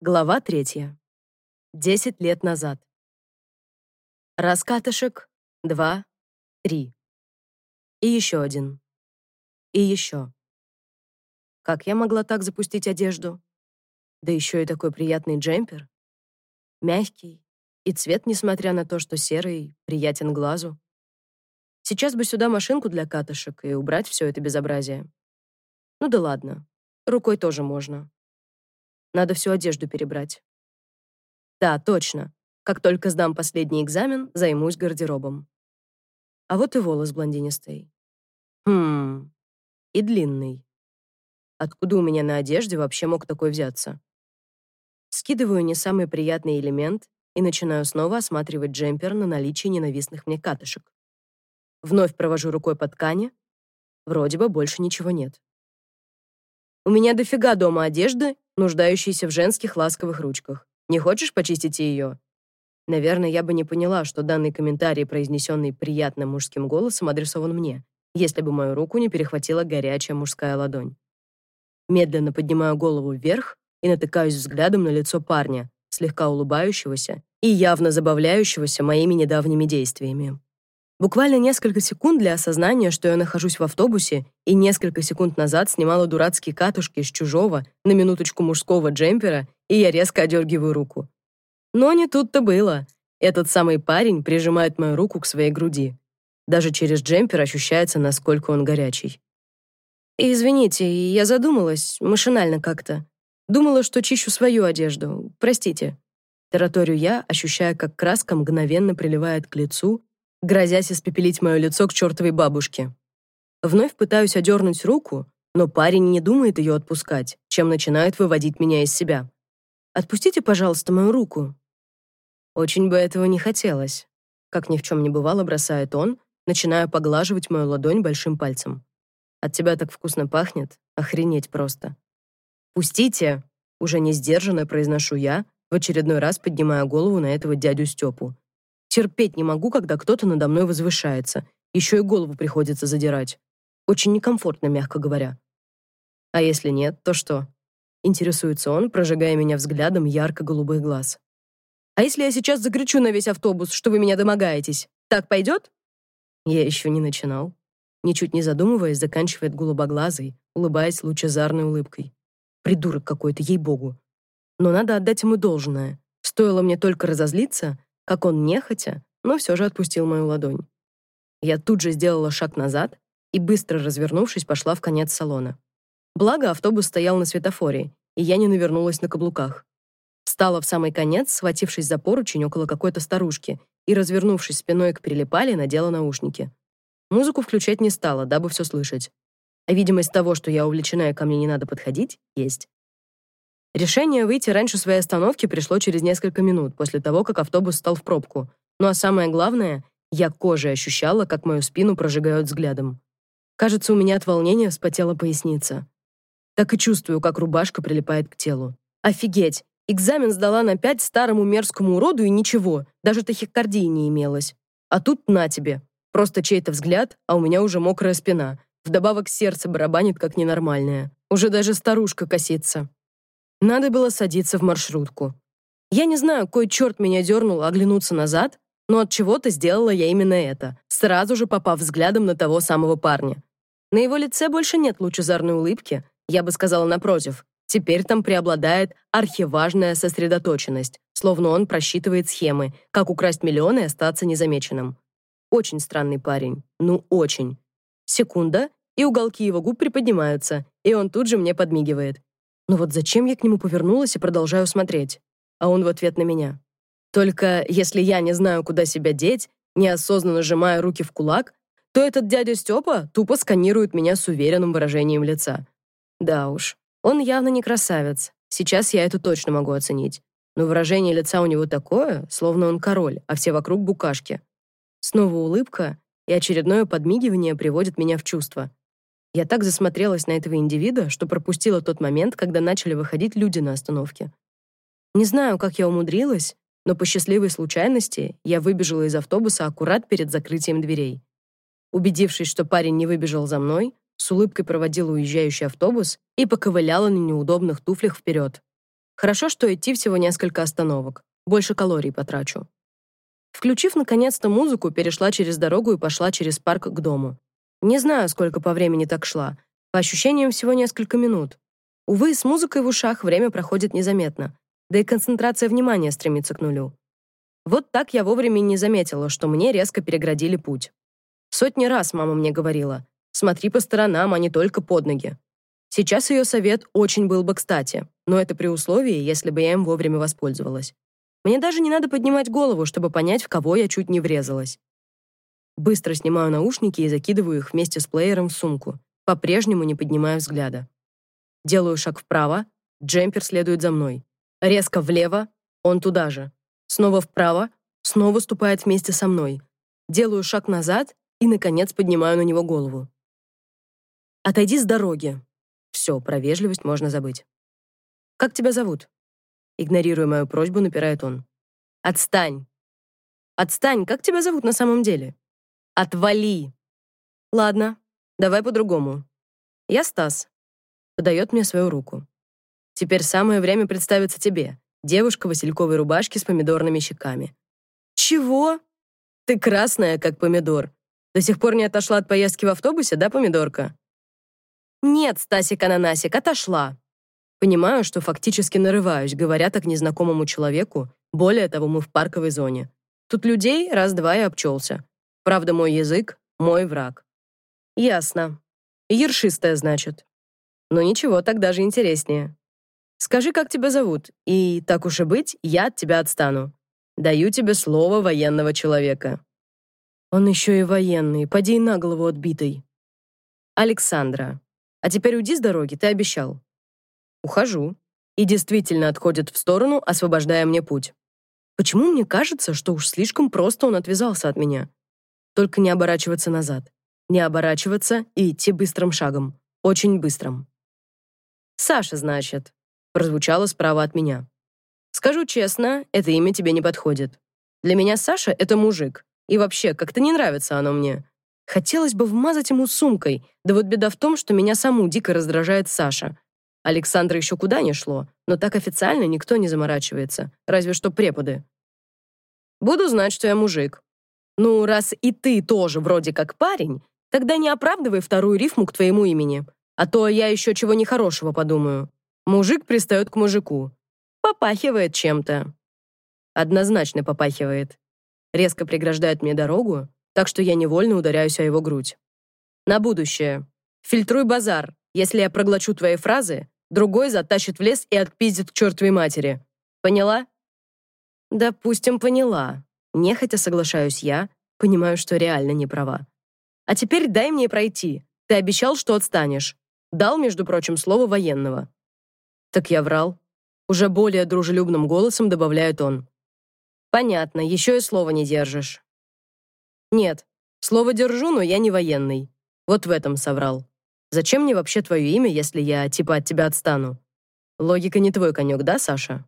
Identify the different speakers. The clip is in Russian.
Speaker 1: Глава третья. Десять лет назад. Раскатышек. Два. Три. И еще один. И еще. Как я могла так запустить одежду? Да еще и такой приятный джемпер. Мягкий. И цвет, несмотря на то, что серый, приятен глазу. Сейчас бы сюда машинку для катышек и убрать все это безобразие. Ну да ладно. Рукой тоже можно. Надо всю одежду перебрать. Да, точно. Как только сдам последний экзамен, займусь гардеробом. А вот и волос блондинистый. Хм. И длинный. Откуда у меня на одежде вообще мог такой взяться? Скидываю не самый приятный элемент и начинаю снова осматривать джемпер на наличие ненавистных мне катышек. Вновь провожу рукой по ткани. Вроде бы больше ничего нет. У меня дофига дома одежды, нуждающейся в женских ласковых ручках. Не хочешь почистить ее? Наверное, я бы не поняла, что данный комментарий, произнесенный приятным мужским голосом, адресован мне, если бы мою руку не перехватила горячая мужская ладонь. Медленно поднимаю голову вверх и натыкаюсь взглядом на лицо парня, слегка улыбающегося и явно забавляющегося моими недавними действиями. Буквально несколько секунд для осознания, что я нахожусь в автобусе, и несколько секунд назад снимала дурацкие катушки с чужого, на минуточку мужского джемпера, и я резко одергиваю руку. Но не тут-то было. Этот самый парень прижимает мою руку к своей груди. Даже через джемпер ощущается, насколько он горячий. «Извините, я задумалась, машинально как-то. Думала, что чищу свою одежду. Простите». Тараторю я, ощущая, как краска мгновенно приливает к лицу, грозясь испепелить мое лицо к чертовой бабушке. Вновь пытаюсь одернуть руку, но парень не думает ее отпускать, чем начинает выводить меня из себя. «Отпустите, пожалуйста, мою руку». Очень бы этого не хотелось. Как ни в чем не бывало, бросает он, начиная поглаживать мою ладонь большим пальцем. «От тебя так вкусно пахнет, охренеть просто». «Пустите!» — уже не сдержанно произношу я, в очередной раз поднимая голову на этого дядю Степу. Терпеть не могу, когда кто-то надо мной возвышается. Еще и голову приходится задирать. Очень некомфортно, мягко говоря. А если нет, то что? Интересуется он, прожигая меня взглядом ярко-голубых глаз. А если я сейчас закричу на весь автобус, что вы меня домогаетесь? Так пойдет? Я еще не начинал. Ничуть не задумываясь, заканчивает голубоглазый, улыбаясь лучезарной улыбкой. Придурок какой-то, ей-богу. Но надо отдать ему должное. Стоило мне только разозлиться, как он нехотя, но все же отпустил мою ладонь. Я тут же сделала шаг назад и, быстро развернувшись, пошла в конец салона. Благо, автобус стоял на светофоре, и я не навернулась на каблуках. Встала в самый конец, схватившись за поручень около какой-то старушки, и, развернувшись спиной к прилипали, надела наушники. Музыку включать не стала, дабы все слышать. А видимость того, что я увлечена и ко мне не надо подходить, есть. Решение выйти раньше своей остановки пришло через несколько минут после того, как автобус стал в пробку. Ну а самое главное, я кожей ощущала, как мою спину прожигают взглядом. Кажется, у меня от волнения вспотела поясница. Так и чувствую, как рубашка прилипает к телу. Офигеть! Экзамен сдала на пять старому мерзкому уроду и ничего, даже тахикардии не имелось. А тут на тебе. Просто чей-то взгляд, а у меня уже мокрая спина. Вдобавок сердце барабанит как ненормальное. Уже даже старушка косится. Надо было садиться в маршрутку. Я не знаю, кой черт меня дернул оглянуться назад, но от чего-то сделала я именно это, сразу же попав взглядом на того самого парня. На его лице больше нет лучезарной улыбки, я бы сказала напротив. Теперь там преобладает архиважная сосредоточенность, словно он просчитывает схемы, как украсть миллионы и остаться незамеченным. Очень странный парень. Ну, очень. Секунда, и уголки его губ приподнимаются, и он тут же мне подмигивает. Но вот зачем я к нему повернулась и продолжаю смотреть? А он в ответ на меня. Только если я не знаю, куда себя деть, неосознанно сжимая руки в кулак, то этот дядя Степа тупо сканирует меня с уверенным выражением лица. Да уж, он явно не красавец. Сейчас я это точно могу оценить. Но выражение лица у него такое, словно он король, а все вокруг букашки. Снова улыбка, и очередное подмигивание приводит меня в чувство. Я так засмотрелась на этого индивида, что пропустила тот момент, когда начали выходить люди на остановке. Не знаю, как я умудрилась, но по счастливой случайности я выбежала из автобуса аккурат перед закрытием дверей. Убедившись, что парень не выбежал за мной, с улыбкой проводила уезжающий автобус и поковыляла на неудобных туфлях вперед. Хорошо, что идти всего несколько остановок. Больше калорий потрачу. Включив наконец-то музыку, перешла через дорогу и пошла через парк к дому. Не знаю, сколько по времени так шла. По ощущениям, всего несколько минут. Увы, с музыкой в ушах время проходит незаметно. Да и концентрация внимания стремится к нулю. Вот так я вовремя не заметила, что мне резко переградили путь. Сотни раз мама мне говорила, смотри по сторонам, а не только под ноги. Сейчас ее совет очень был бы кстати, но это при условии, если бы я им вовремя воспользовалась. Мне даже не надо поднимать голову, чтобы понять, в кого я чуть не врезалась. Быстро снимаю наушники и закидываю их вместе с плеером в сумку, по-прежнему не поднимая взгляда. Делаю шаг вправо, джемпер следует за мной. Резко влево, он туда же. Снова вправо, снова ступает вместе со мной. Делаю шаг назад и, наконец, поднимаю на него голову. «Отойди с дороги», все, про вежливость можно забыть. «Как тебя зовут?» Игнорируя мою просьбу, напирает он. «Отстань!» «Отстань! Как тебя зовут на самом деле?» «Отвали!» «Ладно, давай по-другому. Я Стас». Подает мне свою руку. «Теперь самое время представиться тебе. Девушка в васильковой рубашке с помидорными щеками». «Чего?» «Ты красная, как помидор. До сих пор не отошла от поездки в автобусе, да, помидорка?» «Нет, Стасик-ананасик, отошла». Понимаю, что фактически нарываюсь, говоря так незнакомому человеку. Более того, мы в парковой зоне. Тут людей раз-два и обчелся. Правда, мой язык — мой враг. Ясно. Ершистая, значит. Ну ничего, так даже интереснее. Скажи, как тебя зовут, и, так уж и быть, я от тебя отстану. Даю тебе слово военного человека. Он еще и военный, поди на голову отбитый. Александра. А теперь уйди с дороги, ты обещал. Ухожу. И действительно отходит в сторону, освобождая мне путь. Почему мне кажется, что уж слишком просто он отвязался от меня? Только не оборачиваться назад. Не оборачиваться и идти быстрым шагом. Очень быстрым. «Саша, значит», — прозвучало справа от меня. «Скажу честно, это имя тебе не подходит. Для меня Саша — это мужик. И вообще, как-то не нравится оно мне. Хотелось бы вмазать ему сумкой, да вот беда в том, что меня саму дико раздражает Саша. Александра еще куда не шло, но так официально никто не заморачивается, разве что преподы. Буду знать, что я мужик. Ну, раз и ты тоже вроде как парень, тогда не оправдывай вторую рифму к твоему имени, а то я еще чего нехорошего подумаю. Мужик пристает к мужику. Попахивает чем-то. Однозначно попахивает. Резко преграждает мне дорогу, так что я невольно ударяюсь о его грудь. На будущее. Фильтруй базар. Если я проглочу твои фразы, другой затащит в лес и отпиздит к чертовой матери. Поняла? Допустим, поняла. Нехотя соглашаюсь я, понимаю, что реально не права. А теперь дай мне пройти. Ты обещал, что отстанешь. Дал, между прочим, слово военного. Так я врал. Уже более дружелюбным голосом добавляет он. Понятно, еще и слова не держишь. Нет, слово держу, но я не военный. Вот в этом соврал. Зачем мне вообще твое имя, если я типа от тебя отстану? Логика не твой конек, да, Саша?